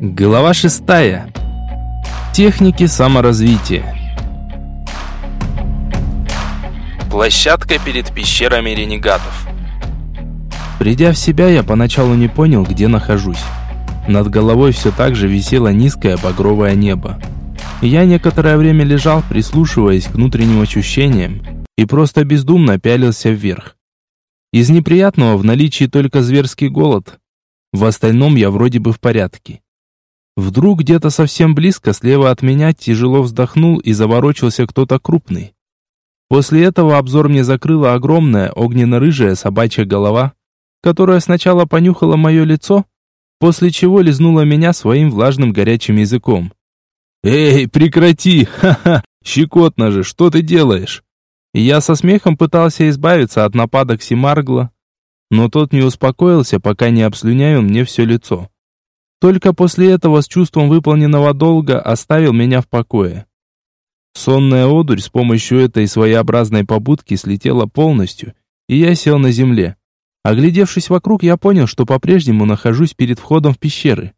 Глава шестая. Техники саморазвития. Площадка перед пещерами ренегатов. Придя в себя, я поначалу не понял, где нахожусь. Над головой все так же висело низкое багровое небо. Я некоторое время лежал, прислушиваясь к внутренним ощущениям, и просто бездумно пялился вверх. Из неприятного в наличии только зверский голод. В остальном я вроде бы в порядке. Вдруг где-то совсем близко, слева от меня, тяжело вздохнул и заворочился кто-то крупный. После этого обзор мне закрыла огромная огненно-рыжая собачья голова, которая сначала понюхала мое лицо, после чего лизнула меня своим влажным горячим языком. «Эй, прекрати! Ха-ха! Щекотно же! Что ты делаешь?» я со смехом пытался избавиться от нападок Симаргла, но тот не успокоился, пока не обслюняю мне все лицо. Только после этого с чувством выполненного долга оставил меня в покое. Сонная одурь с помощью этой своеобразной побудки слетела полностью, и я сел на земле. Оглядевшись вокруг, я понял, что по-прежнему нахожусь перед входом в пещеры.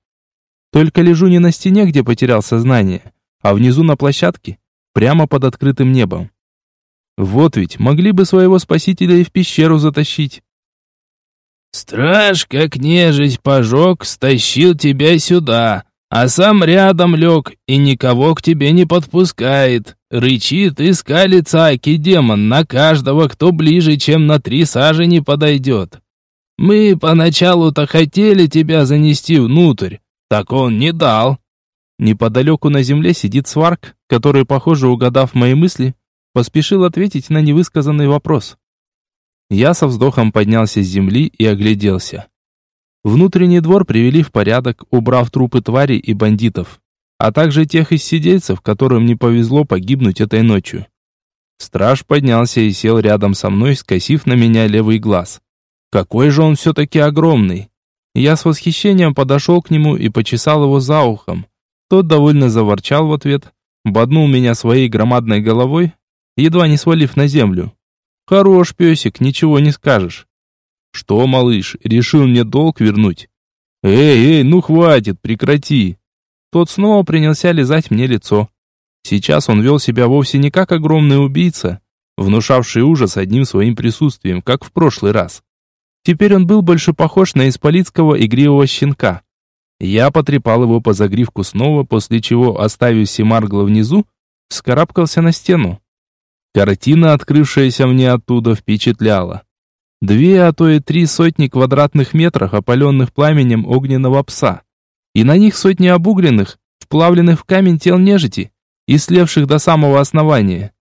Только лежу не на стене, где потерял сознание, а внизу на площадке, прямо под открытым небом. Вот ведь, могли бы своего спасителя и в пещеру затащить. Страж, как нежить пожег, стащил тебя сюда, а сам рядом лег и никого к тебе не подпускает. Рычит и скалится аки-демон на каждого, кто ближе, чем на три сажи не подойдет. Мы поначалу-то хотели тебя занести внутрь, так он не дал. Неподалеку на земле сидит сварк, который, похоже, угадав мои мысли, поспешил ответить на невысказанный вопрос. Я со вздохом поднялся с земли и огляделся. Внутренний двор привели в порядок, убрав трупы тварей и бандитов, а также тех из сидельцев, которым не повезло погибнуть этой ночью. Страж поднялся и сел рядом со мной, скосив на меня левый глаз. Какой же он все-таки огромный! Я с восхищением подошел к нему и почесал его за ухом. Тот довольно заворчал в ответ, боднул меня своей громадной головой, едва не свалив на землю. Хорош песик, ничего не скажешь. Что, малыш, решил мне долг вернуть? Эй, эй, ну хватит, прекрати. Тот снова принялся лизать мне лицо. Сейчас он вел себя вовсе не как огромный убийца, внушавший ужас одним своим присутствием, как в прошлый раз. Теперь он был больше похож на исполитского игривого щенка. Я потрепал его по загривку снова, после чего, оставив Семаргла внизу, вскарабкался на стену. Картина, открывшаяся мне оттуда, впечатляла. Две, а то и три сотни квадратных метров, опаленных пламенем огненного пса. И на них сотни обугленных, вплавленных в камень тел нежити и слевших до самого основания.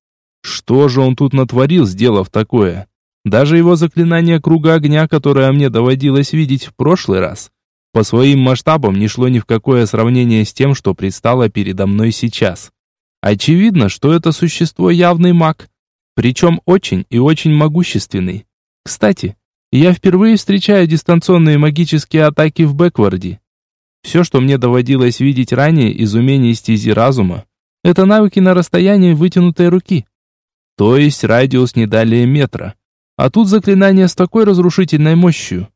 Что же он тут натворил, сделав такое? Даже его заклинание круга огня, которое мне доводилось видеть в прошлый раз, по своим масштабам не шло ни в какое сравнение с тем, что предстало передо мной сейчас. Очевидно, что это существо явный маг, причем очень и очень могущественный. Кстати, я впервые встречаю дистанционные магические атаки в бэкварде. Все, что мне доводилось видеть ранее из умений стези разума, это навыки на расстоянии вытянутой руки. То есть радиус не далее метра. А тут заклинание с такой разрушительной мощью.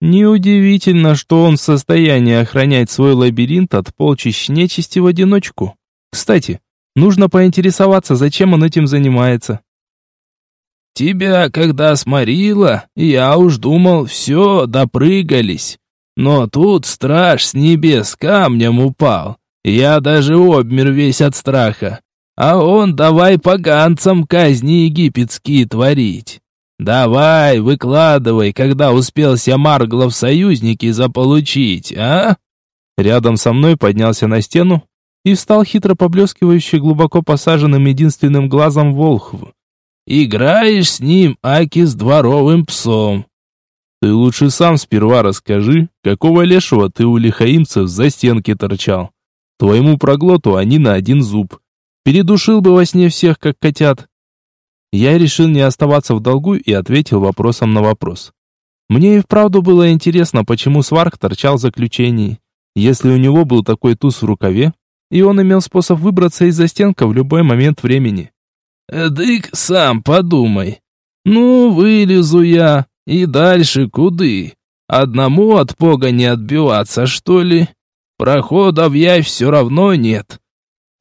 Неудивительно, что он в состоянии охранять свой лабиринт от полчищ нечисти в одиночку. Кстати, Нужно поинтересоваться, зачем он этим занимается. Тебя, когда сморила, я уж думал, все, допрыгались. Но тут страж с небес камнем упал. Я даже обмер весь от страха. А он давай поганцам казни египетские творить. Давай, выкладывай, когда успелся Марглов союзники заполучить, а? Рядом со мной поднялся на стену и встал хитро поблескивающий глубоко посаженным единственным глазом волхв. «Играешь с ним, Аки, с дворовым псом». «Ты лучше сам сперва расскажи, какого лешего ты у лихаимцев за стенки торчал. Твоему проглоту они на один зуб. Передушил бы во сне всех, как котят». Я решил не оставаться в долгу и ответил вопросом на вопрос. Мне и вправду было интересно, почему Сварк торчал в заключении. Если у него был такой туз в рукаве, и он имел способ выбраться из застенка в любой момент времени. «Дык, сам подумай. Ну, вылезу я, и дальше куды? Одному от Пога не отбиваться, что ли? прохода в явь все равно нет.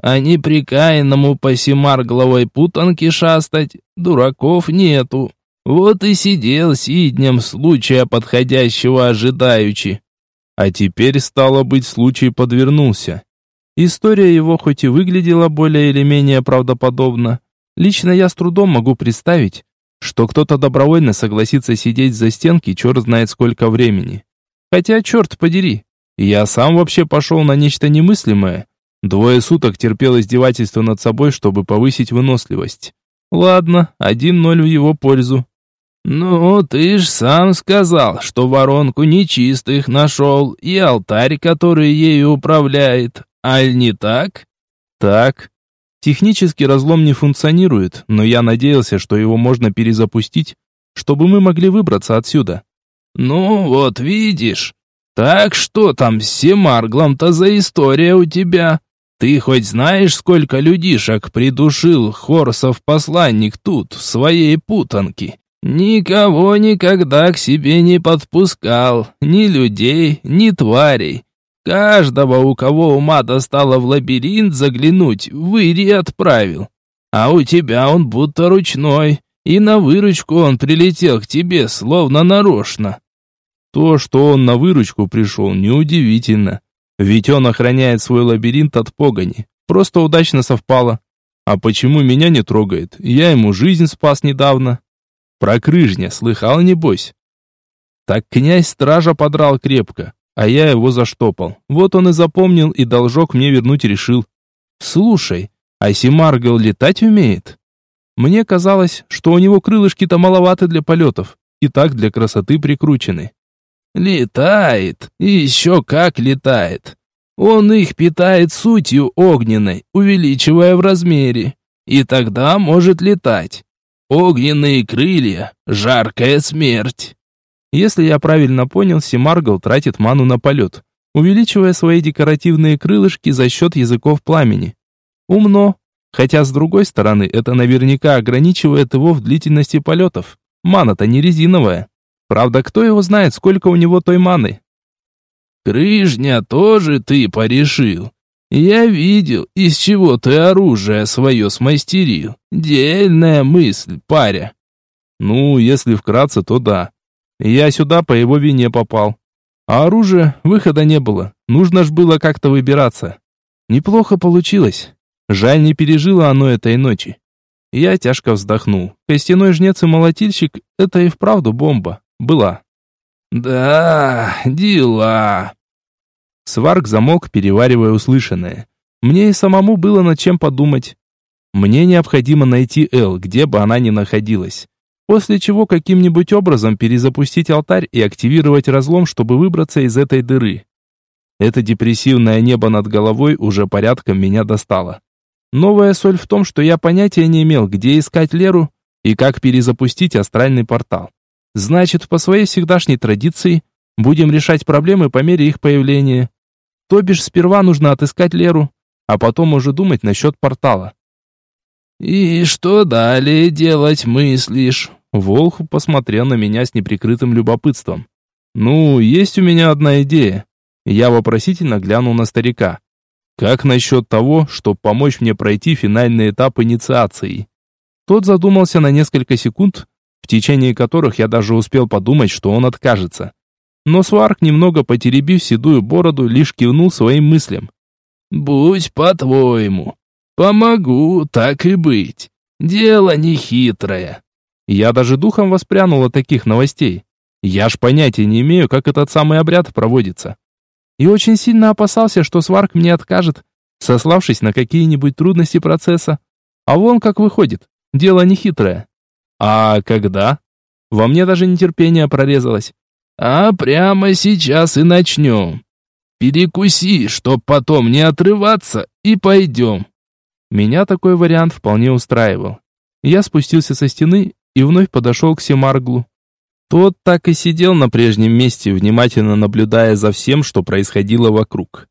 А неприкаянному по семаргловой путанке шастать дураков нету. Вот и сидел сиднем случая подходящего ожидаючи. А теперь, стало быть, случай подвернулся. История его хоть и выглядела более или менее правдоподобно, лично я с трудом могу представить, что кто-то добровольно согласится сидеть за стенки черт знает сколько времени. Хотя, черт подери, я сам вообще пошел на нечто немыслимое. Двое суток терпел издевательство над собой, чтобы повысить выносливость. Ладно, один ноль в его пользу. «Ну, ты ж сам сказал, что воронку нечистых нашел и алтарь, который ею управляет. Аль не так?» «Так. Технически разлом не функционирует, но я надеялся, что его можно перезапустить, чтобы мы могли выбраться отсюда». «Ну, вот видишь. Так что там с Семарглом-то за история у тебя? Ты хоть знаешь, сколько людишек придушил Хорсов посланник тут, в своей путанке?» Никого никогда к себе не подпускал, ни людей, ни тварей. Каждого, у кого ума достало в лабиринт заглянуть, в Ири отправил. А у тебя он будто ручной, и на выручку он прилетел к тебе, словно нарочно. То, что он на выручку пришел, неудивительно. Ведь он охраняет свой лабиринт от погони. Просто удачно совпало. А почему меня не трогает? Я ему жизнь спас недавно. Про крыжня слыхал, небось? Так князь стража подрал крепко, а я его заштопал. Вот он и запомнил, и должок мне вернуть решил. Слушай, а Симаргл летать умеет? Мне казалось, что у него крылышки-то маловаты для полетов, и так для красоты прикручены. Летает, и еще как летает. Он их питает сутью огненной, увеличивая в размере, и тогда может летать. Огненные крылья, жаркая смерть. Если я правильно понял, Симаргл тратит ману на полет, увеличивая свои декоративные крылышки за счет языков пламени. Умно, хотя с другой стороны, это наверняка ограничивает его в длительности полетов. Мана-то не резиновая. Правда, кто его знает, сколько у него той маны? Крыжня тоже ты порешил. Я видел, из чего ты оружие свое смастерил. Дельная мысль, паря. Ну, если вкратце, то да. Я сюда по его вине попал. А оружия выхода не было. Нужно ж было как-то выбираться. Неплохо получилось. Жаль, не пережило оно этой ночи. Я тяжко вздохнул. Костяной жнец и молотильщик — это и вправду бомба. Была. «Да, дела», Сварк замолк, переваривая услышанное. Мне и самому было над чем подумать. Мне необходимо найти Эл, где бы она ни находилась. После чего каким-нибудь образом перезапустить алтарь и активировать разлом, чтобы выбраться из этой дыры. Это депрессивное небо над головой уже порядком меня достало. Новая соль в том, что я понятия не имел, где искать Леру и как перезапустить астральный портал. Значит, по своей всегдашней традиции, будем решать проблемы по мере их появления. То бишь сперва нужно отыскать Леру, а потом уже думать насчет портала. «И что далее делать мыслишь?» Волх посмотрел на меня с неприкрытым любопытством. «Ну, есть у меня одна идея». Я вопросительно глянул на старика. «Как насчет того, чтобы помочь мне пройти финальный этап инициации?» Тот задумался на несколько секунд, в течение которых я даже успел подумать, что он откажется. Но Сварк, немного потеребив седую бороду, лишь кивнул своим мыслям. «Будь по-твоему. Помогу, так и быть. Дело не хитрое». Я даже духом воспрянул от таких новостей. Я ж понятия не имею, как этот самый обряд проводится. И очень сильно опасался, что Сварк мне откажет, сославшись на какие-нибудь трудности процесса. А вон как выходит. Дело не хитрое. А когда? Во мне даже нетерпение прорезалось. А прямо сейчас и начнем. Перекуси, чтоб потом не отрываться, и пойдем. Меня такой вариант вполне устраивал. Я спустился со стены и вновь подошел к Семарглу. Тот так и сидел на прежнем месте, внимательно наблюдая за всем, что происходило вокруг.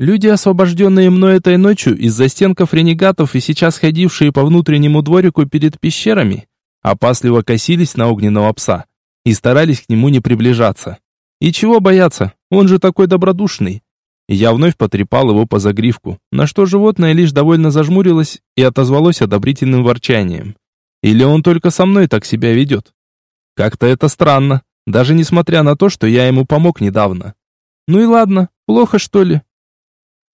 Люди, освобожденные мной этой ночью из-за стенков ренегатов и сейчас ходившие по внутреннему дворику перед пещерами, опасливо косились на огненного пса, и старались к нему не приближаться. И чего бояться, он же такой добродушный. Я вновь потрепал его по загривку, на что животное лишь довольно зажмурилось и отозвалось одобрительным ворчанием. Или он только со мной так себя ведет? Как-то это странно, даже несмотря на то, что я ему помог недавно. Ну и ладно, плохо что ли?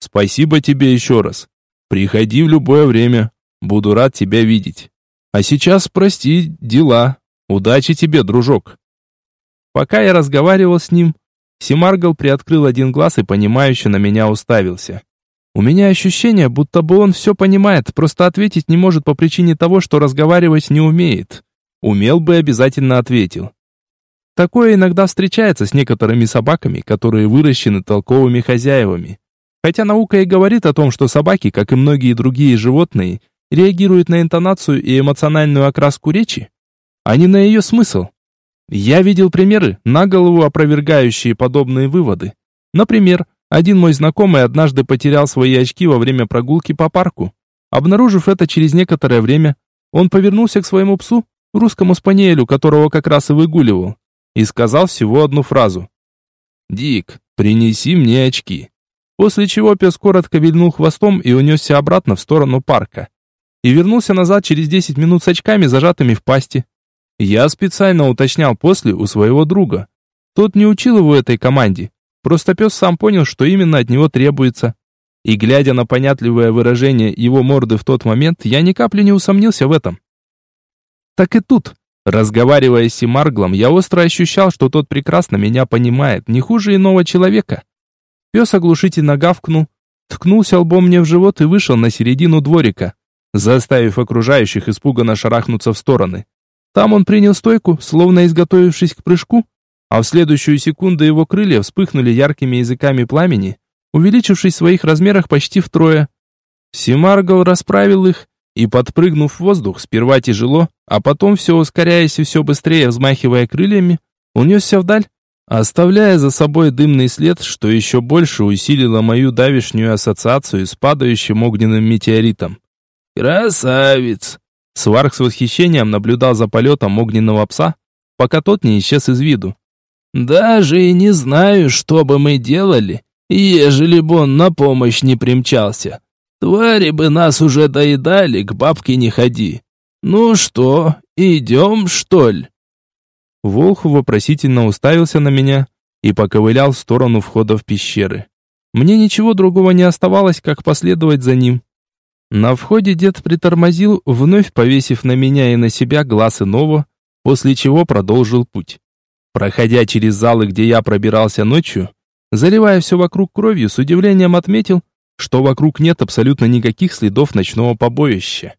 Спасибо тебе еще раз. Приходи в любое время, буду рад тебя видеть. А сейчас, прости, дела. Удачи тебе, дружок. Пока я разговаривал с ним, Симаргл приоткрыл один глаз и понимающе на меня уставился. У меня ощущение, будто бы он все понимает, просто ответить не может по причине того, что разговаривать не умеет. Умел бы, обязательно ответил. Такое иногда встречается с некоторыми собаками, которые выращены толковыми хозяевами. Хотя наука и говорит о том, что собаки, как и многие другие животные, реагируют на интонацию и эмоциональную окраску речи, а не на ее смысл. Я видел примеры, на голову опровергающие подобные выводы. Например, один мой знакомый однажды потерял свои очки во время прогулки по парку. Обнаружив это через некоторое время, он повернулся к своему псу, русскому спаниелю, которого как раз и выгуливал, и сказал всего одну фразу. «Дик, принеси мне очки». После чего пес коротко вильнул хвостом и унесся обратно в сторону парка. И вернулся назад через 10 минут с очками, зажатыми в пасти. Я специально уточнял после у своего друга. Тот не учил его этой команде. Просто пес сам понял, что именно от него требуется. И глядя на понятливое выражение его морды в тот момент, я ни капли не усомнился в этом. Так и тут, разговаривая с Симарглом, я остро ощущал, что тот прекрасно меня понимает, не хуже иного человека. Пес оглушительно гавкнул, ткнулся лбом мне в живот и вышел на середину дворика, заставив окружающих испуганно шарахнуться в стороны. Там он принял стойку, словно изготовившись к прыжку, а в следующую секунду его крылья вспыхнули яркими языками пламени, увеличившись в своих размерах почти втрое. Симаргл расправил их и, подпрыгнув в воздух, сперва тяжело, а потом все ускоряясь и все быстрее взмахивая крыльями, унесся вдаль, оставляя за собой дымный след, что еще больше усилило мою давишнюю ассоциацию с падающим огненным метеоритом. «Красавец!» Сварк с восхищением наблюдал за полетом огненного пса, пока тот не исчез из виду. «Даже и не знаю, что бы мы делали, ежели бы он на помощь не примчался. Твари бы нас уже доедали, к бабке не ходи. Ну что, идем, что ли?» Волх вопросительно уставился на меня и поковылял в сторону входа в пещеры. Мне ничего другого не оставалось, как последовать за ним. На входе дед притормозил, вновь повесив на меня и на себя глаз иного, после чего продолжил путь. Проходя через залы, где я пробирался ночью, заливая все вокруг кровью, с удивлением отметил, что вокруг нет абсолютно никаких следов ночного побоища.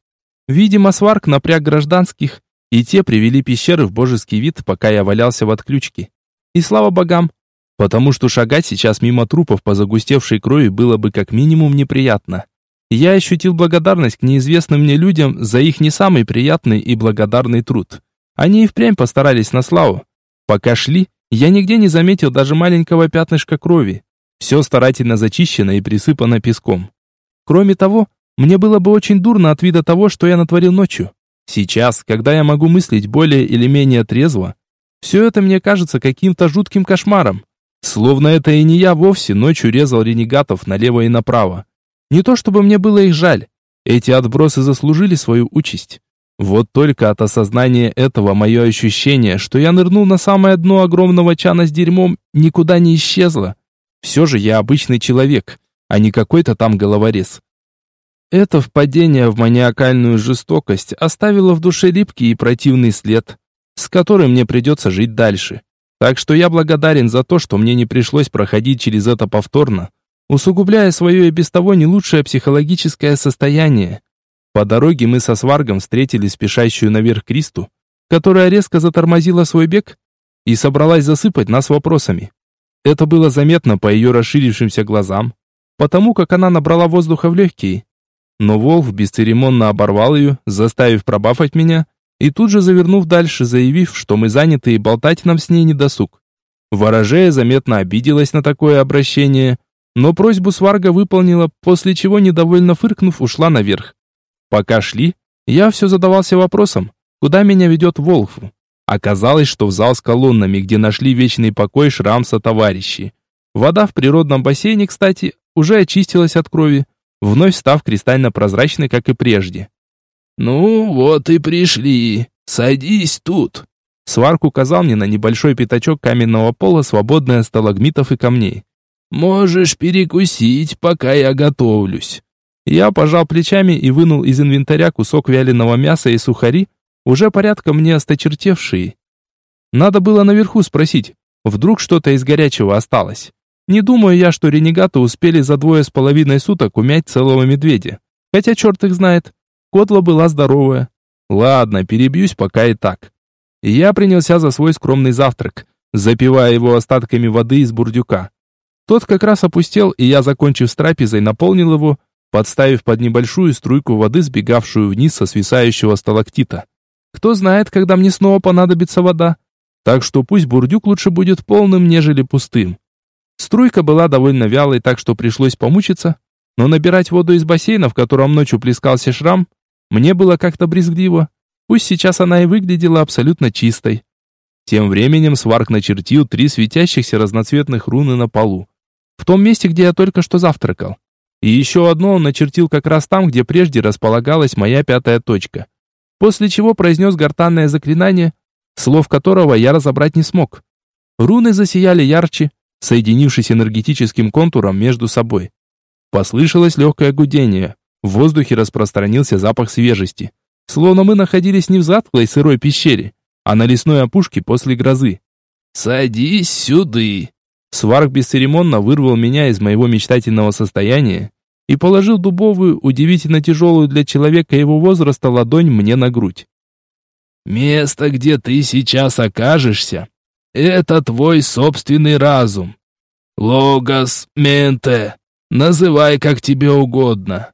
Видимо, сварк напряг гражданских, и те привели пещеры в божеский вид, пока я валялся в отключке. И слава богам, потому что шагать сейчас мимо трупов по загустевшей крови было бы как минимум неприятно. Я ощутил благодарность к неизвестным мне людям за их не самый приятный и благодарный труд. Они и впрямь постарались на славу. Пока шли, я нигде не заметил даже маленького пятнышка крови. Все старательно зачищено и присыпано песком. Кроме того, мне было бы очень дурно от вида того, что я натворил ночью. Сейчас, когда я могу мыслить более или менее трезво, все это мне кажется каким-то жутким кошмаром. Словно это и не я вовсе ночью резал ренегатов налево и направо. Не то чтобы мне было их жаль. Эти отбросы заслужили свою участь. Вот только от осознания этого мое ощущение, что я нырнул на самое дно огромного чана с дерьмом, никуда не исчезло. Все же я обычный человек, а не какой-то там головорез. Это впадение в маниакальную жестокость оставило в душе липкий и противный след, с которым мне придется жить дальше. Так что я благодарен за то, что мне не пришлось проходить через это повторно, усугубляя свое и без того не лучшее психологическое состояние. По дороге мы со Сваргом встретили спешащую наверх Кристу, которая резко затормозила свой бег и собралась засыпать нас вопросами. Это было заметно по ее расширившимся глазам, потому как она набрала воздуха в легкие. Но Волф бесцеремонно оборвал ее, заставив пробафать меня, и тут же завернув дальше, заявив, что мы заняты и болтать нам с ней не досуг. Ворожея заметно обиделась на такое обращение, но просьбу Сварга выполнила, после чего, недовольно фыркнув, ушла наверх. Пока шли, я все задавался вопросом, куда меня ведет Волфу. Оказалось, что в зал с колоннами, где нашли вечный покой Шрамса товарищи. Вода в природном бассейне, кстати, уже очистилась от крови, вновь став кристально прозрачной, как и прежде. «Ну, вот и пришли. Садись тут». Сварк указал мне на небольшой пятачок каменного пола, свободный от сталагмитов и камней. «Можешь перекусить, пока я готовлюсь». Я пожал плечами и вынул из инвентаря кусок вяленого мяса и сухари, уже порядком мне осточертевшие. Надо было наверху спросить, вдруг что-то из горячего осталось. Не думаю я, что ренегаты успели за двое с половиной суток умять целого медведя. Хотя черт их знает. Котла была здоровая. Ладно, перебьюсь пока и так. я принялся за свой скромный завтрак, запивая его остатками воды из бурдюка. Тот как раз опустел, и я, закончив с трапезой, наполнил его, подставив под небольшую струйку воды, сбегавшую вниз со свисающего сталактита. Кто знает, когда мне снова понадобится вода. Так что пусть бурдюк лучше будет полным, нежели пустым. Струйка была довольно вялой, так что пришлось помучиться, но набирать воду из бассейна, в котором ночью плескался шрам, мне было как-то брезгливо. Пусть сейчас она и выглядела абсолютно чистой. Тем временем Сварк начертил три светящихся разноцветных руны на полу. В том месте, где я только что завтракал. И еще одно он начертил как раз там, где прежде располагалась моя пятая точка. После чего произнес гортанное заклинание, слов которого я разобрать не смог. Руны засияли ярче, соединившись энергетическим контуром между собой. Послышалось легкое гудение. В воздухе распространился запах свежести. Словно мы находились не в затклой сырой пещере, а на лесной опушке после грозы. «Садись сюды!» Сварк бесцеремонно вырвал меня из моего мечтательного состояния и положил дубовую, удивительно тяжелую для человека его возраста ладонь мне на грудь. «Место, где ты сейчас окажешься, это твой собственный разум. Логос, менте, называй как тебе угодно.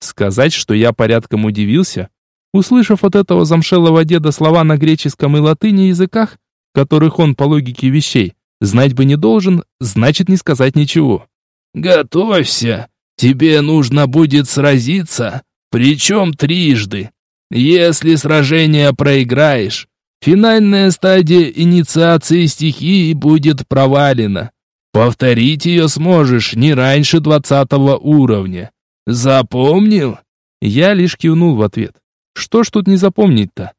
Сказать, что я порядком удивился, услышав от этого замшелого деда слова на греческом и латыни языках, которых он по логике вещей знать бы не должен, значит не сказать ничего. Готовься, тебе нужно будет сразиться, причем трижды. Если сражение проиграешь, Финальная стадия инициации стихии будет провалена. Повторить ее сможешь не раньше двадцатого уровня. Запомнил? Я лишь кивнул в ответ. Что ж тут не запомнить-то?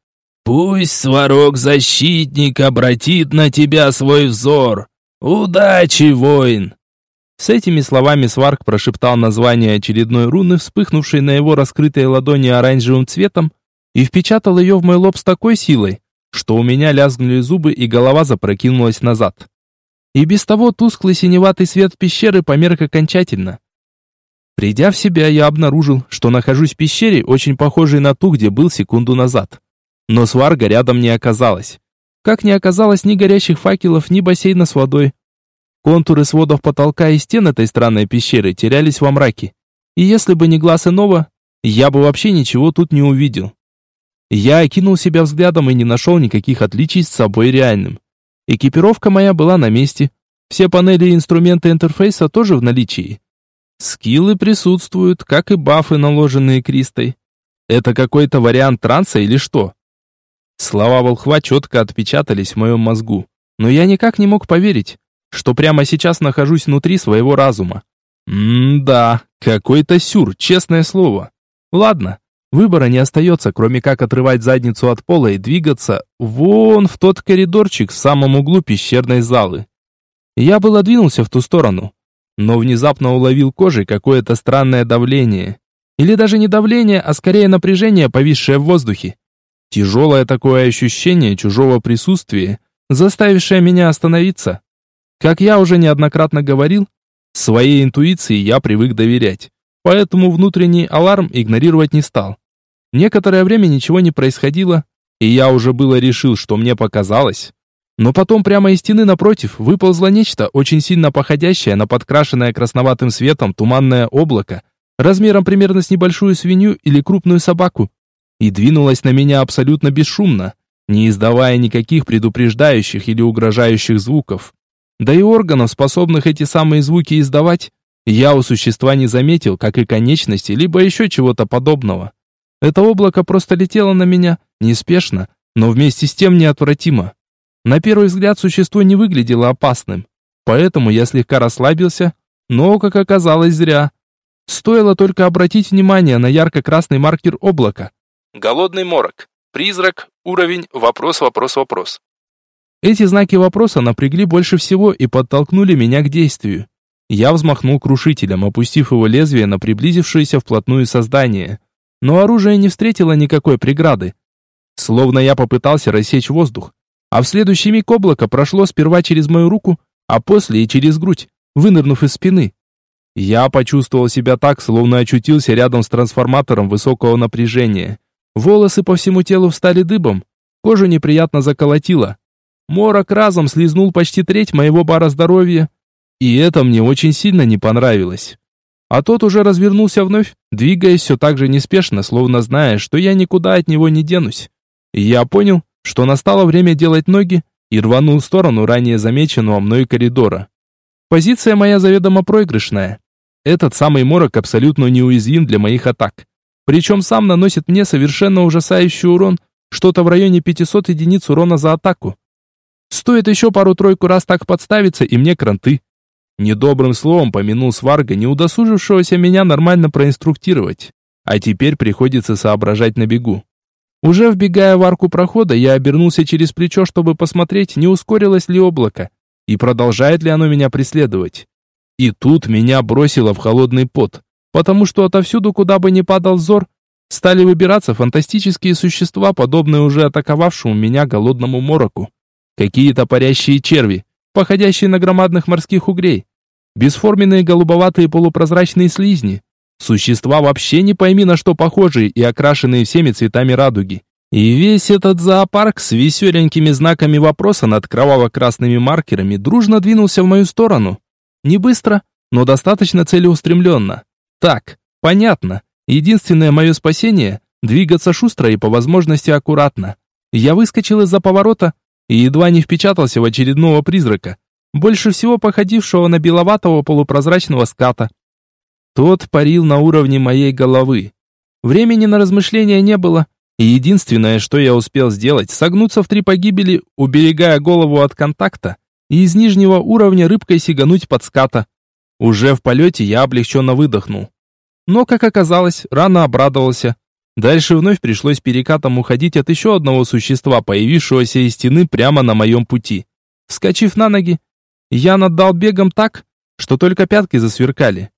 Пусть сварог-защитник обратит на тебя свой взор. Удачи, воин! С этими словами Сварк прошептал название очередной руны, вспыхнувшей на его раскрытой ладони оранжевым цветом, и впечатал ее в мой лоб с такой силой, что у меня лязгнули зубы и голова запрокинулась назад. И без того тусклый синеватый свет пещеры померк окончательно. Придя в себя, я обнаружил, что нахожусь в пещере, очень похожей на ту, где был секунду назад. Но сварга рядом не оказалось. Как не оказалось ни горящих факелов, ни бассейна с водой. Контуры сводов потолка и стен этой странной пещеры терялись во мраке. И если бы не глаз иного, я бы вообще ничего тут не увидел. Я окинул себя взглядом и не нашел никаких отличий с собой реальным. Экипировка моя была на месте. Все панели и инструменты интерфейса тоже в наличии. Скиллы присутствуют, как и бафы, наложенные Кристой. Это какой-то вариант транса или что? Слова волхва четко отпечатались в моем мозгу. Но я никак не мог поверить, что прямо сейчас нахожусь внутри своего разума. М-да, какой-то сюр, честное слово. Ладно, Выбора не остается, кроме как отрывать задницу от пола и двигаться вон в тот коридорчик в самом углу пещерной залы. Я было двинулся в ту сторону, но внезапно уловил кожей какое-то странное давление. Или даже не давление, а скорее напряжение, повисшее в воздухе. Тяжелое такое ощущение чужого присутствия, заставившее меня остановиться. Как я уже неоднократно говорил, своей интуиции я привык доверять, поэтому внутренний аларм игнорировать не стал. Некоторое время ничего не происходило, и я уже было решил, что мне показалось. Но потом прямо из стены напротив выползло нечто, очень сильно походящее на подкрашенное красноватым светом туманное облако, размером примерно с небольшую свинью или крупную собаку, и двинулось на меня абсолютно бесшумно, не издавая никаких предупреждающих или угрожающих звуков. Да и органов, способных эти самые звуки издавать, я у существа не заметил, как и конечности, либо еще чего-то подобного. Это облако просто летело на меня, неспешно, но вместе с тем неотвратимо. На первый взгляд существо не выглядело опасным. поэтому я слегка расслабился, но, как оказалось, зря. Стоило только обратить внимание на ярко-красный маркер облака. Голодный морок. Призрак. Уровень. Вопрос, вопрос, вопрос. Эти знаки вопроса напрягли больше всего и подтолкнули меня к действию. Я взмахнул крушителем, опустив его лезвие на приблизившееся вплотную создание. Но оружие не встретило никакой преграды. Словно я попытался рассечь воздух. А в следующий миг облако прошло сперва через мою руку, а после и через грудь, вынырнув из спины. Я почувствовал себя так, словно очутился рядом с трансформатором высокого напряжения. Волосы по всему телу встали дыбом, кожу неприятно заколотило. Морок разом слизнул почти треть моего бара здоровья, и это мне очень сильно не понравилось. А тот уже развернулся вновь, двигаясь все так же неспешно, словно зная, что я никуда от него не денусь. И я понял, что настало время делать ноги, и рванул в сторону ранее замеченного мной коридора. Позиция моя заведомо проигрышная. Этот самый морок абсолютно неуязвим для моих атак. Причем сам наносит мне совершенно ужасающий урон, что-то в районе 500 единиц урона за атаку. Стоит еще пару-тройку раз так подставиться, и мне кранты. Недобрым словом помянул сварга, не удосужившегося меня нормально проинструктировать. А теперь приходится соображать на бегу. Уже вбегая в арку прохода, я обернулся через плечо, чтобы посмотреть, не ускорилось ли облако, и продолжает ли оно меня преследовать. И тут меня бросило в холодный пот, потому что отовсюду, куда бы ни падал взор, стали выбираться фантастические существа, подобные уже атаковавшему меня голодному мороку. Какие-то парящие черви, походящие на громадных морских угрей. Бесформенные голубоватые полупрозрачные слизни. Существа вообще не пойми на что похожие и окрашенные всеми цветами радуги. И весь этот зоопарк с веселенькими знаками вопроса над кроваво-красными маркерами дружно двинулся в мою сторону. Не быстро, но достаточно целеустремленно. Так, понятно. Единственное мое спасение – двигаться шустро и по возможности аккуратно. Я выскочил из-за поворота, и едва не впечатался в очередного призрака, больше всего походившего на беловатого полупрозрачного ската. Тот парил на уровне моей головы. Времени на размышления не было, и единственное, что я успел сделать, согнуться в три погибели, уберегая голову от контакта, и из нижнего уровня рыбкой сигануть под ската. Уже в полете я облегченно выдохнул. Но, как оказалось, рано обрадовался. Дальше вновь пришлось перекатом уходить от еще одного существа, появившегося из стены прямо на моем пути. Вскочив на ноги, я наддал бегом так, что только пятки засверкали.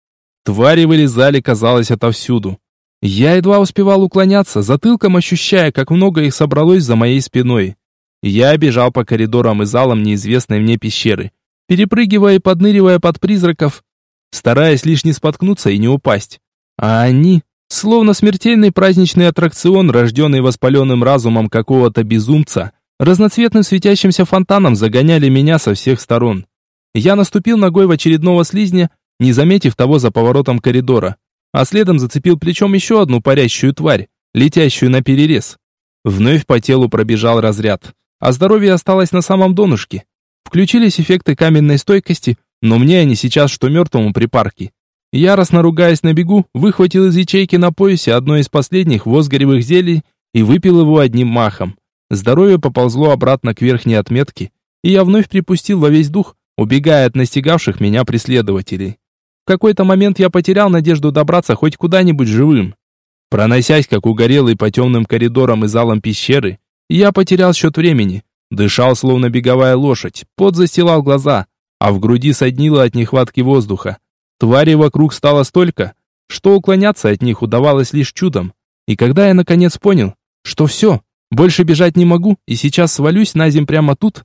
Твари вылезали, казалось, отовсюду. Я едва успевал уклоняться, затылком ощущая, как много их собралось за моей спиной. Я бежал по коридорам и залам неизвестной мне пещеры, перепрыгивая и подныривая под призраков, стараясь лишь не споткнуться и не упасть. А они, Словно смертельный праздничный аттракцион, рожденный воспаленным разумом какого-то безумца, разноцветным светящимся фонтаном загоняли меня со всех сторон. Я наступил ногой в очередного слизня, не заметив того за поворотом коридора, а следом зацепил плечом еще одну парящую тварь, летящую на перерез. Вновь по телу пробежал разряд, а здоровье осталось на самом донышке. Включились эффекты каменной стойкости, но мне они сейчас что мертвому припарки. Яростно ругаясь на бегу, выхватил из ячейки на поясе одно из последних возгоревых зелий и выпил его одним махом. Здоровье поползло обратно к верхней отметке, и я вновь припустил во весь дух, убегая от настигавших меня преследователей. В какой-то момент я потерял надежду добраться хоть куда-нибудь живым. Проносясь, как угорелый по темным коридорам и залам пещеры, я потерял счет времени, дышал, словно беговая лошадь, пот застилал глаза, а в груди соднило от нехватки воздуха. Тварей вокруг стало столько, что уклоняться от них удавалось лишь чудом. И когда я наконец понял, что все, больше бежать не могу и сейчас свалюсь на землю прямо тут,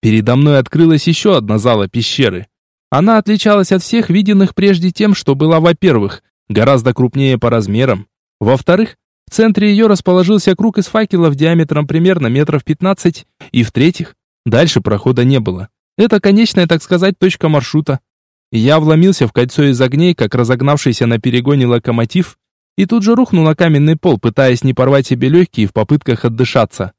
передо мной открылась еще одна зала пещеры. Она отличалась от всех виденных прежде тем, что была, во-первых, гораздо крупнее по размерам, во-вторых, в центре ее расположился круг из факелов диаметром примерно метров 15, и в-третьих, дальше прохода не было. Это конечная, так сказать, точка маршрута. Я вломился в кольцо из огней, как разогнавшийся на перегоне локомотив, и тут же рухнул на каменный пол, пытаясь не порвать себе легкие в попытках отдышаться.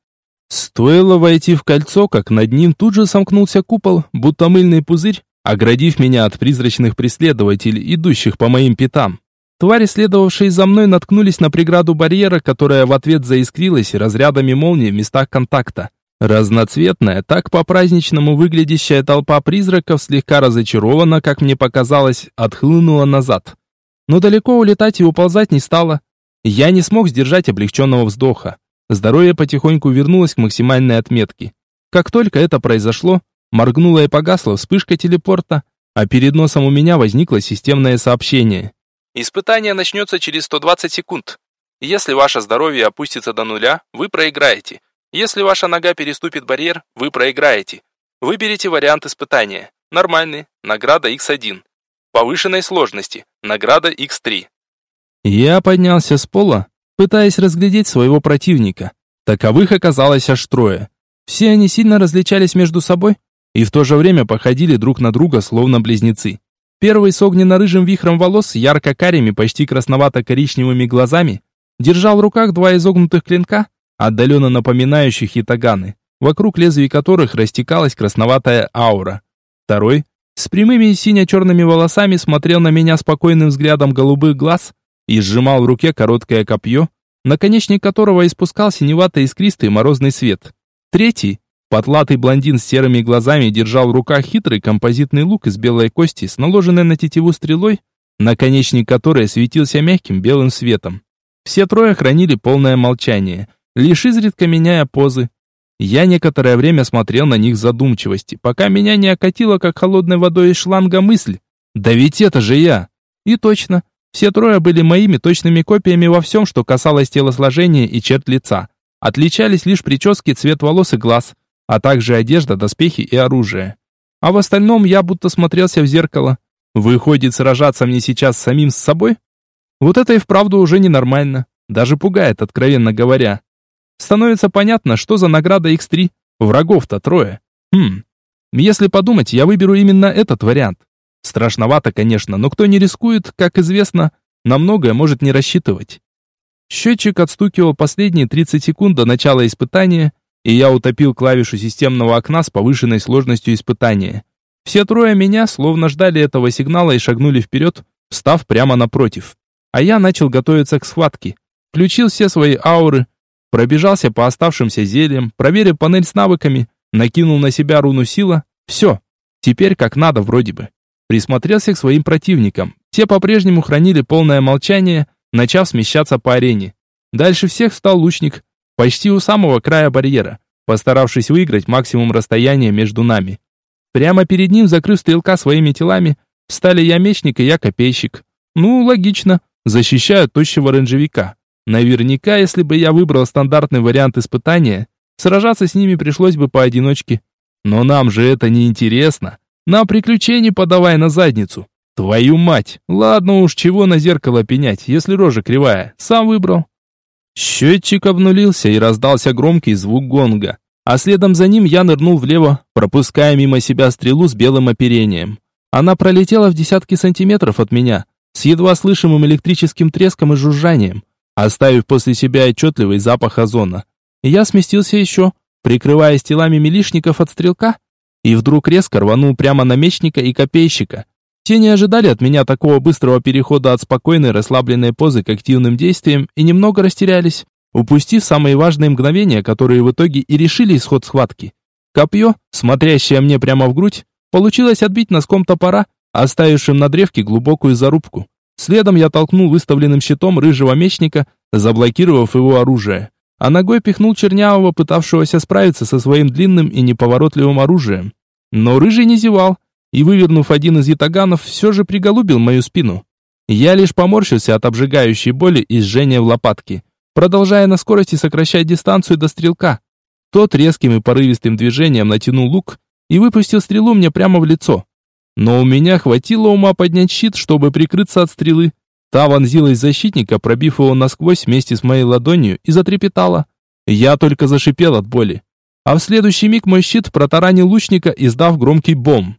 Стоило войти в кольцо, как над ним тут же сомкнулся купол, будто мыльный пузырь, оградив меня от призрачных преследователей, идущих по моим пятам. Твари, следовавшие за мной, наткнулись на преграду барьера, которая в ответ заискрилась разрядами молнии в местах контакта. Разноцветная, так по-праздничному выглядящая толпа призраков слегка разочарована, как мне показалось, отхлынула назад. Но далеко улетать и уползать не стала. Я не смог сдержать облегченного вздоха. Здоровье потихоньку вернулось к максимальной отметке. Как только это произошло, моргнула и погасла вспышка телепорта, а перед носом у меня возникло системное сообщение. Испытание начнется через 120 секунд. Если ваше здоровье опустится до нуля, вы проиграете. Если ваша нога переступит барьер, вы проиграете. Выберите вариант испытания. Нормальный, награда X1. Повышенной сложности, награда X3. Я поднялся с пола, пытаясь разглядеть своего противника. Таковых оказалось аж трое. Все они сильно различались между собой и в то же время походили друг на друга, словно близнецы. Первый с огненно-рыжим вихром волос, ярко-карими, почти красновато-коричневыми глазами, держал в руках два изогнутых клинка, отдаленно напоминающих ятаганы, вокруг лезвий которых растекалась красноватая аура. Второй, с прямыми сине-черными волосами, смотрел на меня спокойным взглядом голубых глаз и сжимал в руке короткое копье, наконечник которого испускал синевато-искристый морозный свет. Третий, Потлатый блондин с серыми глазами держал в руках хитрый композитный лук из белой кости с наложенной на тетиву стрелой, наконечник которой светился мягким белым светом. Все трое хранили полное молчание, лишь изредка меняя позы. Я некоторое время смотрел на них в задумчивости, пока меня не окатило, как холодной водой из шланга мысль. «Да ведь это же я!» И точно, все трое были моими точными копиями во всем, что касалось телосложения и черт лица. Отличались лишь прически, цвет волос и глаз – а также одежда, доспехи и оружие. А в остальном я будто смотрелся в зеркало. Выходит, сражаться мне сейчас самим с собой? Вот это и вправду уже ненормально. Даже пугает, откровенно говоря. Становится понятно, что за награда X3. Врагов-то трое. Хм. Если подумать, я выберу именно этот вариант. Страшновато, конечно, но кто не рискует, как известно, на многое может не рассчитывать. Счетчик отстукивал последние 30 секунд до начала испытания, и я утопил клавишу системного окна с повышенной сложностью испытания. Все трое меня словно ждали этого сигнала и шагнули вперед, встав прямо напротив. А я начал готовиться к схватке. Включил все свои ауры, пробежался по оставшимся зельям, проверил панель с навыками, накинул на себя руну сила. Все, теперь как надо вроде бы. Присмотрелся к своим противникам. Те по-прежнему хранили полное молчание, начав смещаться по арене. Дальше всех встал лучник, почти у самого края барьера, постаравшись выиграть максимум расстояния между нами. Прямо перед ним, закрыв стрелка своими телами, встали я мечник и я копейщик. Ну, логично, защищают тощего рейнджевика. Наверняка, если бы я выбрал стандартный вариант испытания, сражаться с ними пришлось бы поодиночке. Но нам же это не интересно. Нам приключений подавай на задницу. Твою мать! Ладно уж, чего на зеркало пенять, если рожа кривая. Сам выбрал. Счетчик обнулился и раздался громкий звук гонга, а следом за ним я нырнул влево, пропуская мимо себя стрелу с белым оперением. Она пролетела в десятки сантиметров от меня, с едва слышимым электрическим треском и жужжанием, оставив после себя отчетливый запах озона. Я сместился еще, прикрываясь телами милишников от стрелка, и вдруг резко рванул прямо на мечника и копейщика. Те не ожидали от меня такого быстрого перехода от спокойной расслабленной позы к активным действиям и немного растерялись, упустив самые важные мгновения, которые в итоге и решили исход схватки. Копье, смотрящее мне прямо в грудь, получилось отбить носком топора, оставившим на древке глубокую зарубку. Следом я толкнул выставленным щитом рыжего мечника, заблокировав его оружие, а ногой пихнул чернявого, пытавшегося справиться со своим длинным и неповоротливым оружием. Но рыжий не зевал, и, вывернув один из ятаганов, все же приголубил мою спину. Я лишь поморщился от обжигающей боли и жжения в лопатке, продолжая на скорости сокращать дистанцию до стрелка. Тот резким и порывистым движением натянул лук и выпустил стрелу мне прямо в лицо. Но у меня хватило ума поднять щит, чтобы прикрыться от стрелы. Та вонзилась защитника, пробив его насквозь вместе с моей ладонью, и затрепетала. Я только зашипел от боли. А в следующий миг мой щит протаранил лучника, издав громкий бом.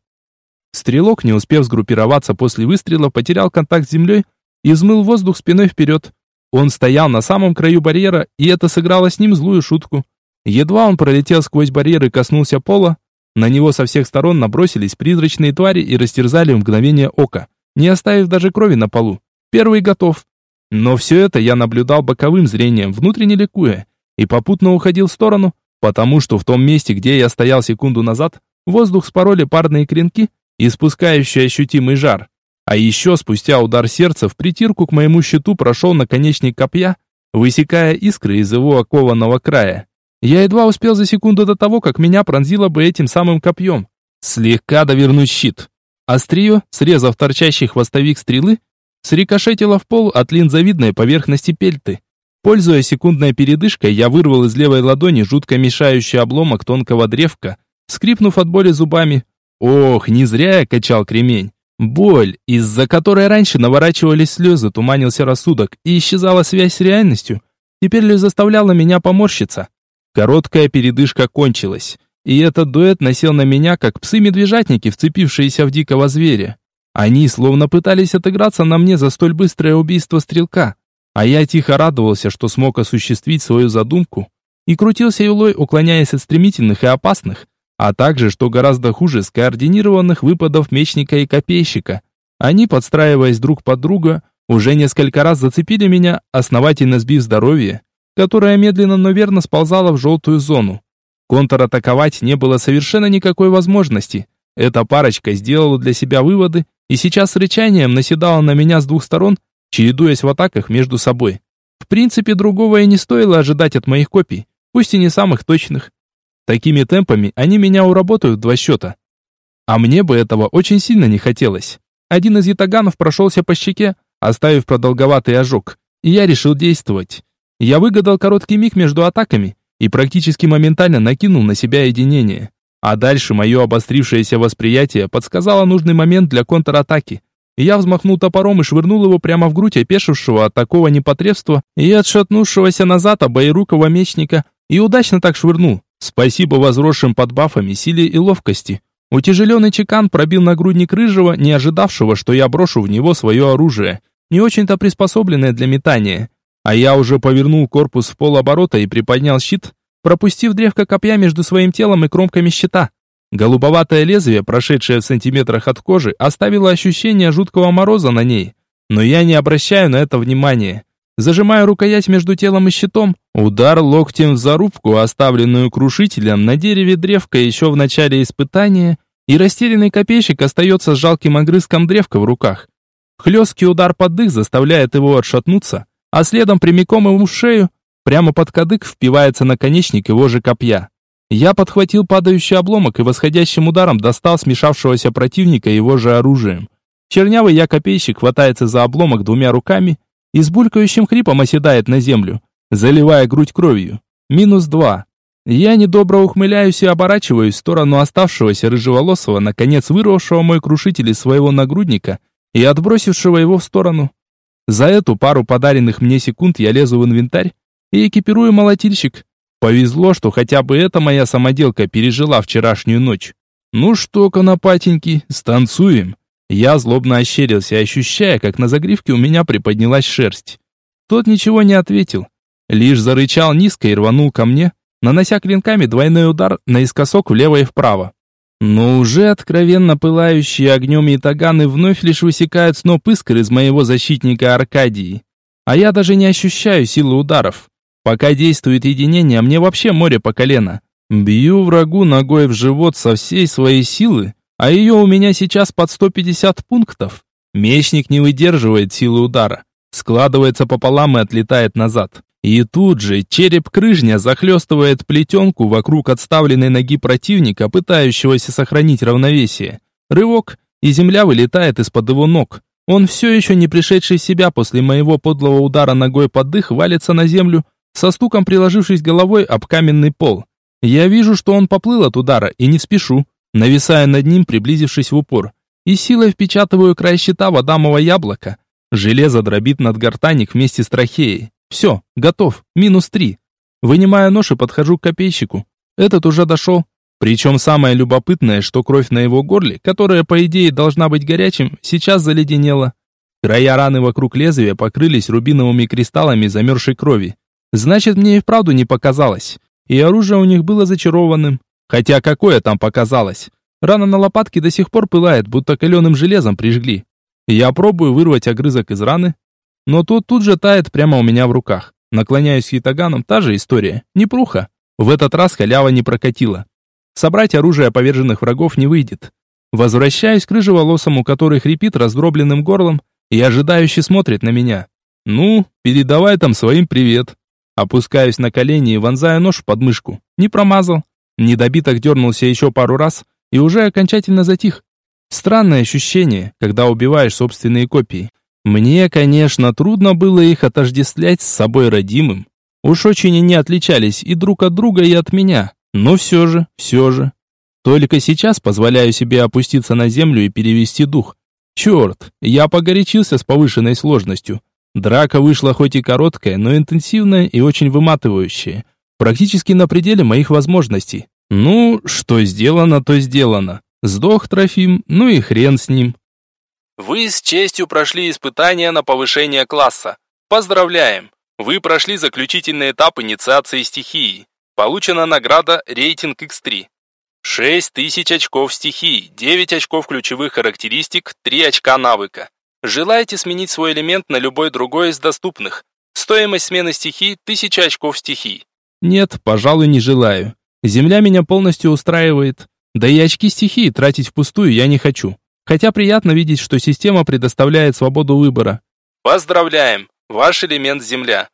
Стрелок, не успев сгруппироваться после выстрела, потерял контакт с землей и взмыл воздух спиной вперед. Он стоял на самом краю барьера, и это сыграло с ним злую шутку. Едва он пролетел сквозь барьер и коснулся пола, на него со всех сторон набросились призрачные твари и растерзали в мгновение ока, не оставив даже крови на полу. Первый готов. Но все это я наблюдал боковым зрением, внутренне ликуя, и попутно уходил в сторону, потому что в том месте, где я стоял секунду назад, воздух спороли парные клинки, испускающие ощутимый жар. А еще спустя удар сердца в притирку к моему щиту прошел наконечник копья, высекая искры из его окованного края. Я едва успел за секунду до того, как меня пронзило бы этим самым копьем. Слегка довернуть щит. Острие, срезав торчащий хвостовик стрелы, срикошетило в пол от линзовидной поверхности пельты. Пользуясь секундной передышкой, я вырвал из левой ладони жутко мешающий обломок тонкого древка, скрипнув от боли зубами. Ох, не зря я качал кремень. Боль, из-за которой раньше наворачивались слезы, туманился рассудок и исчезала связь с реальностью, теперь лишь заставляла меня поморщиться. Короткая передышка кончилась, и этот дуэт насел на меня, как псы-медвежатники, вцепившиеся в дикого зверя. Они словно пытались отыграться на мне за столь быстрое убийство стрелка, а я тихо радовался, что смог осуществить свою задумку, и крутился юлой, уклоняясь от стремительных и опасных, а также, что гораздо хуже, скоординированных выпадов мечника и копейщика. Они, подстраиваясь друг под друга, уже несколько раз зацепили меня, основательно сбив здоровье, которое медленно, но верно сползало в желтую зону. Контратаковать не было совершенно никакой возможности. Эта парочка сделала для себя выводы и сейчас с рычанием наседала на меня с двух сторон, чередуясь в атаках между собой. В принципе, другого и не стоило ожидать от моих копий, пусть и не самых точных. Такими темпами они меня уработают два счета. А мне бы этого очень сильно не хотелось. Один из ятаганов прошелся по щеке, оставив продолговатый ожог, и я решил действовать. Я выгадал короткий миг между атаками и практически моментально накинул на себя единение. А дальше мое обострившееся восприятие подсказало нужный момент для контратаки. Я взмахнул топором и швырнул его прямо в грудь опешившего от такого непотребства и отшатнувшегося назад обоирукого мечника, и удачно так швырнул. Спасибо возросшим под бафами, силе и ловкости. Утяжеленный чекан пробил нагрудник рыжего, не ожидавшего, что я брошу в него свое оружие, не очень-то приспособленное для метания. А я уже повернул корпус в полоборота и приподнял щит, пропустив древко копья между своим телом и кромками щита. Голубоватое лезвие, прошедшее в сантиметрах от кожи, оставило ощущение жуткого мороза на ней. Но я не обращаю на это внимания. Зажимая рукоять между телом и щитом, удар локтем в зарубку, оставленную крушителем на дереве древка еще в начале испытания, и растерянный копейщик остается с жалким огрызком древка в руках. Хлесткий удар под дых заставляет его отшатнуться, а следом прямиком ему в шею, прямо под кадык впивается наконечник его же копья. Я подхватил падающий обломок и восходящим ударом достал смешавшегося противника его же оружием. Чернявый я копейщик хватается за обломок двумя руками, и с булькающим хрипом оседает на землю, заливая грудь кровью. Минус два. Я недобро ухмыляюсь и оборачиваюсь в сторону оставшегося рыжеволосого, наконец вырвавшего мой крушитель из своего нагрудника и отбросившего его в сторону. За эту пару подаренных мне секунд я лезу в инвентарь и экипирую молотильщик. Повезло, что хотя бы эта моя самоделка пережила вчерашнюю ночь. Ну что, конопатеньки, станцуем. Я злобно ощерился, ощущая, как на загривке у меня приподнялась шерсть. Тот ничего не ответил, лишь зарычал низко и рванул ко мне, нанося клинками двойной удар наискосок влево и вправо. Но уже откровенно пылающие огнем ятаганы вновь лишь высекают сноп искр из моего защитника Аркадии. А я даже не ощущаю силы ударов. Пока действует единение, мне вообще море по колено. Бью врагу ногой в живот со всей своей силы, а ее у меня сейчас под 150 пунктов. Мечник не выдерживает силы удара, складывается пополам и отлетает назад. И тут же череп крыжня захлестывает плетенку вокруг отставленной ноги противника, пытающегося сохранить равновесие. Рывок, и земля вылетает из-под его ног. Он все еще не пришедший в себя после моего подлого удара ногой под дых валится на землю, со стуком приложившись головой об каменный пол. Я вижу, что он поплыл от удара, и не спешу нависая над ним, приблизившись в упор, и силой впечатываю край щита в адамово яблоко. Железо дробит над гортаник вместе с трахеей. Все, готов, минус три. Вынимаю нож и подхожу к копейщику. Этот уже дошел. Причем самое любопытное, что кровь на его горле, которая, по идее, должна быть горячим, сейчас заледенела. Края раны вокруг лезвия покрылись рубиновыми кристаллами замерзшей крови. Значит, мне и вправду не показалось. И оружие у них было зачарованным. Хотя какое там показалось. Рана на лопатке до сих пор пылает, будто каленым железом прижгли. Я пробую вырвать огрызок из раны, но тот тут же тает прямо у меня в руках. Наклоняюсь к ятаганом, та же история. Непруха. В этот раз халява не прокатила. Собрать оружие поверженных врагов не выйдет. Возвращаюсь к рыжеволосому, который хрипит раздробленным горлом и ожидающе смотрит на меня. «Ну, передавай там своим привет». Опускаюсь на колени и вонзаю нож в подмышку. Не промазал. Недобиток дернулся еще пару раз и уже окончательно затих. Странное ощущение, когда убиваешь собственные копии. Мне, конечно, трудно было их отождествлять с собой родимым. Уж очень они отличались и друг от друга, и от меня. Но все же, все же. Только сейчас позволяю себе опуститься на землю и перевести дух. Черт, я погорячился с повышенной сложностью. Драка вышла хоть и короткая, но интенсивная и очень выматывающая. Практически на пределе моих возможностей. Ну, что сделано, то сделано. Сдох Трофим, ну и хрен с ним. Вы с честью прошли испытания на повышение класса. Поздравляем! Вы прошли заключительный этап инициации стихии. Получена награда рейтинг X3. 6 тысяч очков стихии, 9 очков ключевых характеристик, 3 очка навыка. Желаете сменить свой элемент на любой другой из доступных? Стоимость смены стихии – 1000 очков стихии. Нет, пожалуй, не желаю. Земля меня полностью устраивает. Да и очки стихии тратить впустую я не хочу. Хотя приятно видеть, что система предоставляет свободу выбора. Поздравляем! Ваш элемент Земля.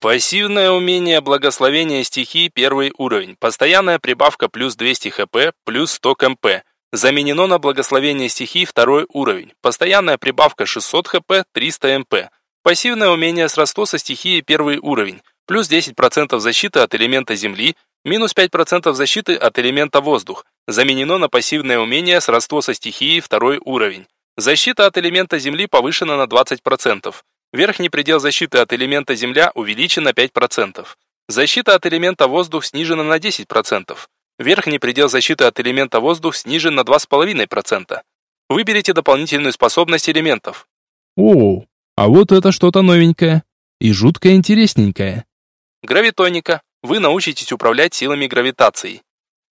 Пассивное умение благословения стихии первый уровень. Постоянная прибавка плюс 200 хп, плюс 100 кмп. Заменено на благословение стихии второй уровень. Постоянная прибавка 600 хп, 300 мп. Пассивное умение сродство со стихией первый уровень. Плюс 10% защиты от элемента земли, минус 5% защиты от элемента воздух. Заменено на пассивное умение сродство со стихией второй уровень. Защита от элемента земли повышена на 20%. Верхний предел защиты от элемента Земля увеличен на 5%. Защита от элемента воздух снижена на 10%. Верхний предел защиты от элемента воздух снижен на 2,5%. Выберите дополнительную способность элементов. О, а вот это что-то новенькое. И жутко интересненькое. Гравитоника. Вы научитесь управлять силами гравитации.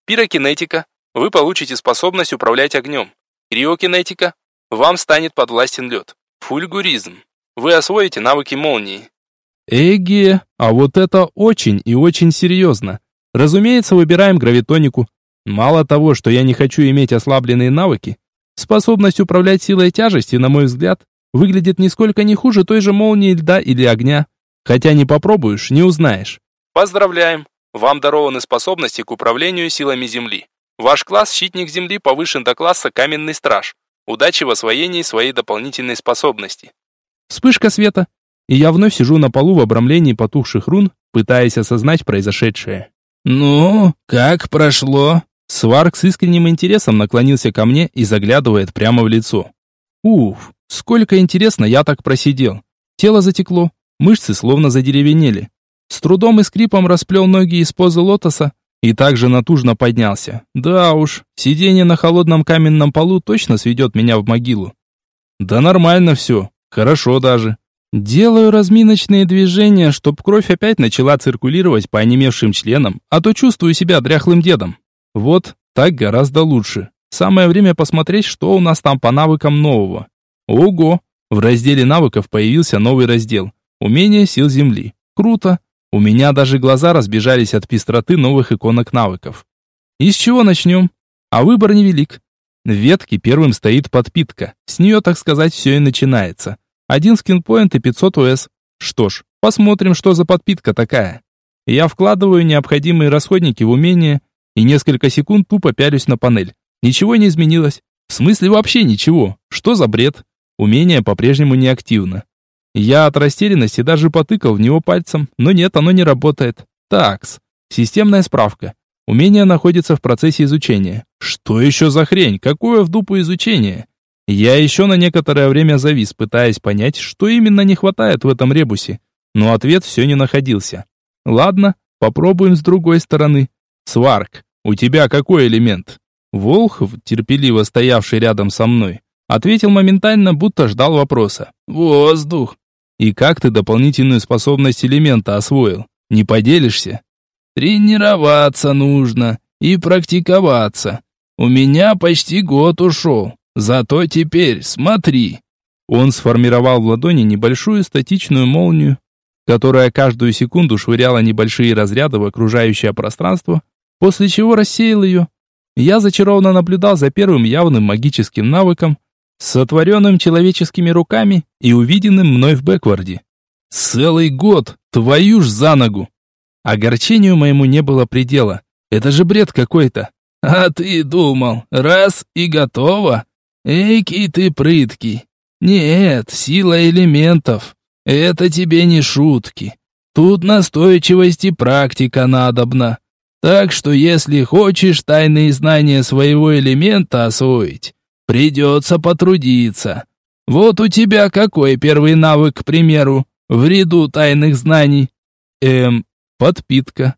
Пирокинетика. Вы получите способность управлять огнем. Криокинетика. Вам станет подвластен лед. Фульгуризм вы освоите навыки молнии. Эге, а вот это очень и очень серьезно. Разумеется, выбираем гравитонику. Мало того, что я не хочу иметь ослабленные навыки, способность управлять силой тяжести, на мой взгляд, выглядит нисколько не хуже той же молнии льда или огня. Хотя не попробуешь, не узнаешь. Поздравляем! Вам дарованы способности к управлению силами Земли. Ваш класс «Щитник Земли» повышен до класса «Каменный страж». Удачи в освоении своей дополнительной способности. Вспышка света, и я вновь сижу на полу в обрамлении потухших рун, пытаясь осознать произошедшее. «Ну, как прошло?» Сварк с искренним интересом наклонился ко мне и заглядывает прямо в лицо. Уф, сколько интересно я так просидел. Тело затекло, мышцы словно задеревенели. С трудом и скрипом расплел ноги из позы лотоса и также натужно поднялся. Да уж, сидение на холодном каменном полу точно сведет меня в могилу. Да нормально все, Хорошо даже. Делаю разминочные движения, чтоб кровь опять начала циркулировать по онемевшим членам, а то чувствую себя дряхлым дедом. Вот, так гораздо лучше. Самое время посмотреть, что у нас там по навыкам нового. Ого! В разделе навыков появился новый раздел. Умение сил Земли. Круто. У меня даже глаза разбежались от пестроты новых иконок навыков. И с чего начнем? А выбор невелик. В ветке первым стоит подпитка. С нее, так сказать, все и начинается. Один скинпоинт и 500 ОС. Что ж, посмотрим, что за подпитка такая. Я вкладываю необходимые расходники в умение и несколько секунд тупо пялюсь на панель. Ничего не изменилось. В смысле вообще ничего. Что за бред? Умение по-прежнему неактивно. Я от растерянности даже потыкал в него пальцем, но нет, оно не работает. Такс. Системная справка. Умение находится в процессе изучения. Что еще за хрень? Какое в дупу изучение? Я еще на некоторое время завис, пытаясь понять, что именно не хватает в этом ребусе. Но ответ все не находился. Ладно, попробуем с другой стороны. Сварк, у тебя какой элемент? Волхов, терпеливо стоявший рядом со мной, ответил моментально, будто ждал вопроса. Воздух. И как ты дополнительную способность элемента освоил? Не поделишься? Тренироваться нужно и практиковаться. У меня почти год ушел. Зато теперь смотри. Он сформировал в ладони небольшую статичную молнию. которая каждую секунду швыряла небольшие разряды в окружающее пространство, после чего рассеял ее. Я зачарованно наблюдал за первым явным магическим навыком, сотворенным человеческими руками и увиденным мной в бэкварде. Целый год, твою ж за ногу! Огорчению моему не было предела. Это же бред какой-то. А ты думал, раз и готово? Эйки ты прыткий. Нет, сила элементов. Это тебе не шутки. Тут настойчивость и практика надобна. Так что если хочешь тайные знания своего элемента освоить, придется потрудиться. Вот у тебя какой первый навык, к примеру, в ряду тайных знаний? Эм, подпитка.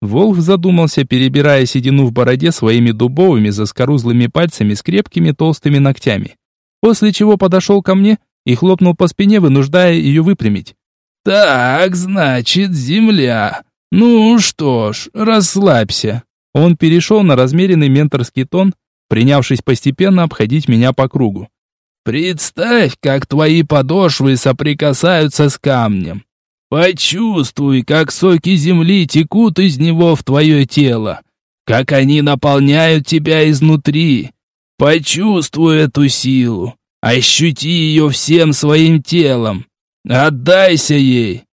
Волк задумался, перебирая седину в бороде своими дубовыми заскорузлыми пальцами с крепкими толстыми ногтями. После чего подошел ко мне и хлопнул по спине, вынуждая ее выпрямить. «Так, значит, земля. Ну что ж, расслабься». Он перешел на размеренный менторский тон, принявшись постепенно обходить меня по кругу. «Представь, как твои подошвы соприкасаются с камнем. Почувствуй, как соки земли текут из него в твое тело, как они наполняют тебя изнутри. Почувствуй эту силу, ощути ее всем своим телом. Отдайся ей.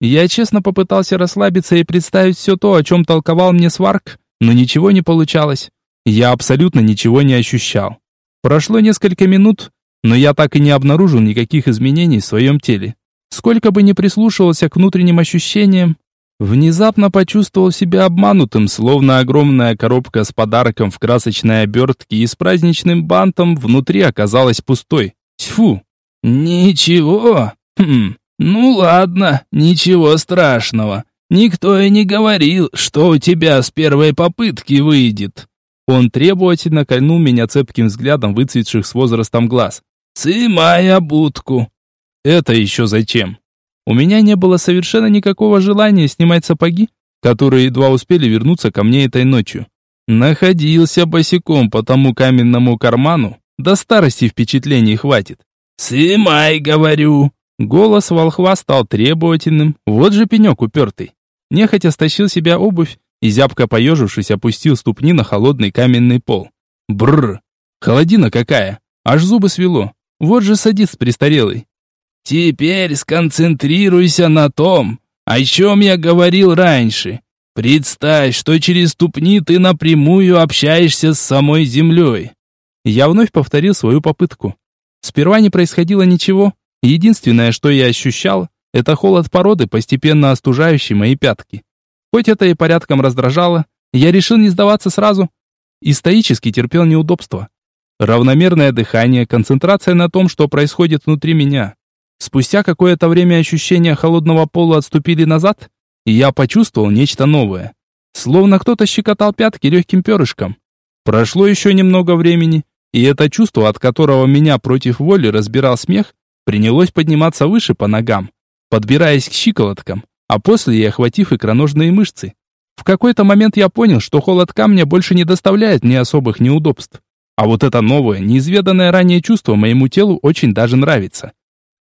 Я честно попытался расслабиться и представить все то, о чем толковал мне Сварк, но ничего не получалось. Я абсолютно ничего не ощущал. Прошло несколько минут, но я так и не обнаружил никаких изменений в своем теле. Сколько бы ни прислушивался к внутренним ощущениям, внезапно почувствовал себя обманутым, словно огромная коробка с подарком в красочной обертке и с праздничным бантом внутри оказалась пустой. Тьфу! Ничего. Хм. Ну ладно, ничего страшного. Никто и не говорил, что у тебя с первой попытки выйдет. Он требовательно кольнул меня цепким взглядом выцветших с возрастом глаз. «Сымай обутку. Это еще зачем? У меня не было совершенно никакого желания снимать сапоги, которые едва успели вернуться ко мне этой ночью. Находился босиком по тому каменному карману, до старости впечатлений хватит. «Сымай, говорю!» Голос волхва стал требовательным, вот же пенек упертый. Нехотя стащил себя обувь и, зябко поежившись, опустил ступни на холодный каменный пол. Бррр! Холодина какая! Аж зубы свело. Вот же садист престарелый. Теперь сконцентрируйся на том, о чем я говорил раньше. Представь, что через ступни ты напрямую общаешься с самой землей. Я вновь повторил свою попытку. Сперва не происходило ничего. Единственное, что я ощущал, это холод породы, постепенно остужающий мои пятки. Хоть это и порядком раздражало, я решил не сдаваться сразу и стоически терпел неудобства. Равномерное дыхание, концентрация на том, что происходит внутри меня. Спустя какое-то время ощущения холодного пола отступили назад, и я почувствовал нечто новое. Словно кто-то щекотал пятки легким перышком. Прошло еще немного времени, и это чувство, от которого меня против воли разбирал смех, принялось подниматься выше по ногам, подбираясь к щиколоткам, а после и охватив икроножные мышцы. В какой-то момент я понял, что холод камня больше не доставляет мне особых неудобств. А вот это новое, неизведанное ранее чувство моему телу очень даже нравится.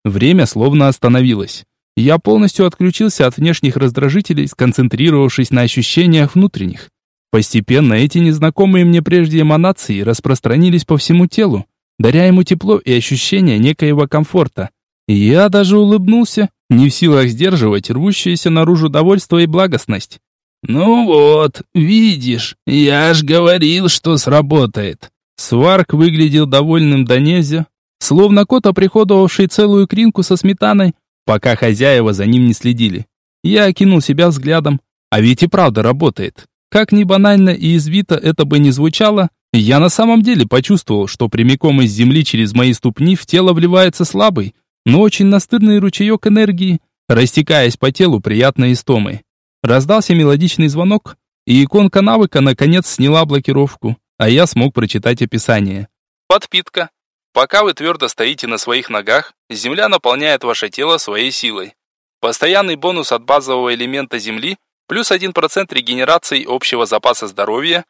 Время словно остановилось. Я полностью отключился от внешних раздражителей, сконцентрировавшись на ощущениях внутренних. Постепенно эти незнакомые мне прежде эманации распространились по всему телу, даря ему тепло и ощущение некоего комфорта. Я даже улыбнулся, не в силах сдерживать рвущееся наружу довольство и благостность. «Ну вот, видишь, я ж говорил, что сработает». Сварк выглядел довольным до нельзя, Словно кот, оприходовавший целую кринку со сметаной, пока хозяева за ним не следили. Я окинул себя взглядом, а ведь и правда работает. Как ни банально и извито это бы не звучало, я на самом деле почувствовал, что прямиком из земли через мои ступни в тело вливается слабый, но очень настырный ручеек энергии, растекаясь по телу приятной истомой. Раздался мелодичный звонок, и иконка навыка наконец сняла блокировку, а я смог прочитать описание. Подпитка. Пока вы твердо стоите на своих ногах, Земля наполняет ваше тело своей силой. Постоянный бонус от базового элемента Земли плюс 1% регенерации общего запаса здоровья,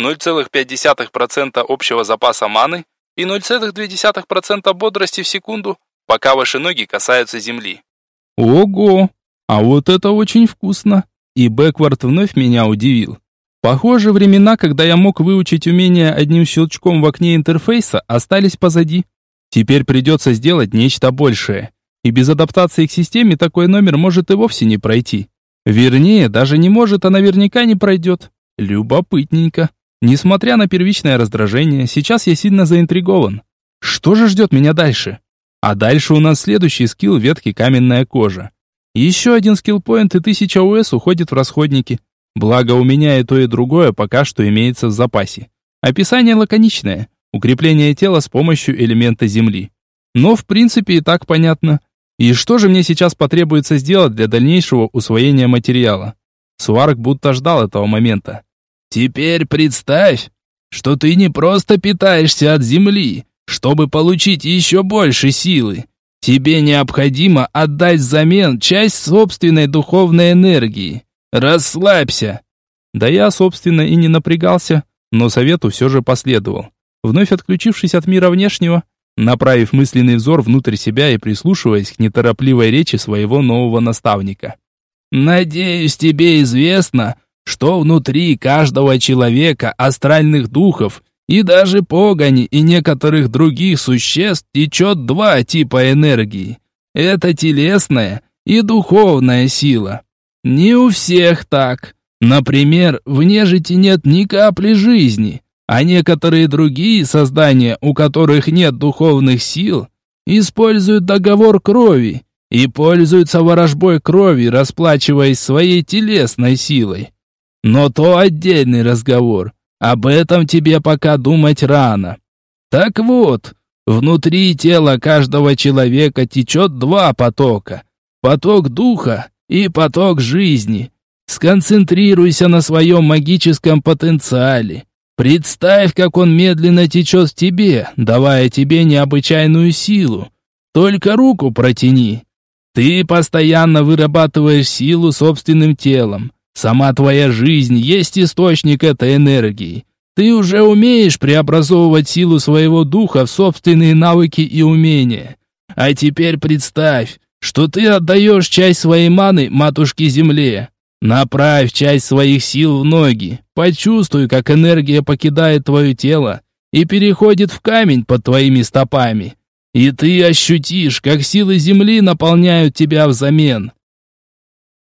0,5% общего запаса маны и 0,2% бодрости в секунду, пока ваши ноги касаются земли. Ого! А вот это очень вкусно. И Бэквард вновь меня удивил. Похоже, времена, когда я мог выучить умение одним щелчком в окне интерфейса, остались позади. Теперь придется сделать нечто большее. И без адаптации к системе такой номер может и вовсе не пройти. Вернее, даже не может, а наверняка не пройдет. Любопытненько. Несмотря на первичное раздражение, сейчас я сильно заинтригован. Что же ждет меня дальше? А дальше у нас следующий скилл ветки каменная кожа. Еще один скиллпоинт и 1000 УС уходит в расходники. Благо у меня и то, и другое пока что имеется в запасе. Описание лаконичное. Укрепление тела с помощью элемента земли. Но в принципе и так понятно. И что же мне сейчас потребуется сделать для дальнейшего усвоения материала? Сварк будто ждал этого момента. Теперь представь, что ты не просто питаешься от земли, чтобы получить еще больше силы. Тебе необходимо отдать взамен часть собственной духовной энергии. Расслабься. Да я, собственно, и не напрягался, но совету все же последовал. Вновь отключившись от мира внешнего, направив мысленный взор внутрь себя и прислушиваясь к неторопливой речи своего нового наставника. «Надеюсь, тебе известно, что внутри каждого человека, астральных духов и даже погони и некоторых других существ течет два типа энергии. Это телесная и духовная сила. Не у всех так. Например, в нежити нет ни капли жизни, а некоторые другие создания, у которых нет духовных сил, используют договор крови и пользуются ворожбой крови, расплачиваясь своей телесной силой. Но то отдельный разговор. Об этом тебе пока думать рано. Так вот, внутри тела каждого человека течет два потока. Поток духа и поток жизни. Сконцентрируйся на своем магическом потенциале. Представь, как он медленно течет в тебе, давая тебе необычайную силу. Только руку протяни. Ты постоянно вырабатываешь силу собственным телом. Сама твоя жизнь есть источник этой энергии. Ты уже умеешь преобразовывать силу своего духа в собственные навыки и умения. А теперь представь, что ты отдаешь часть своей маны матушке Земле. Направь часть своих сил в ноги. Почувствуй, как энергия покидает твое тело и переходит в камень под твоими стопами. И ты ощутишь, как силы Земли наполняют тебя взамен.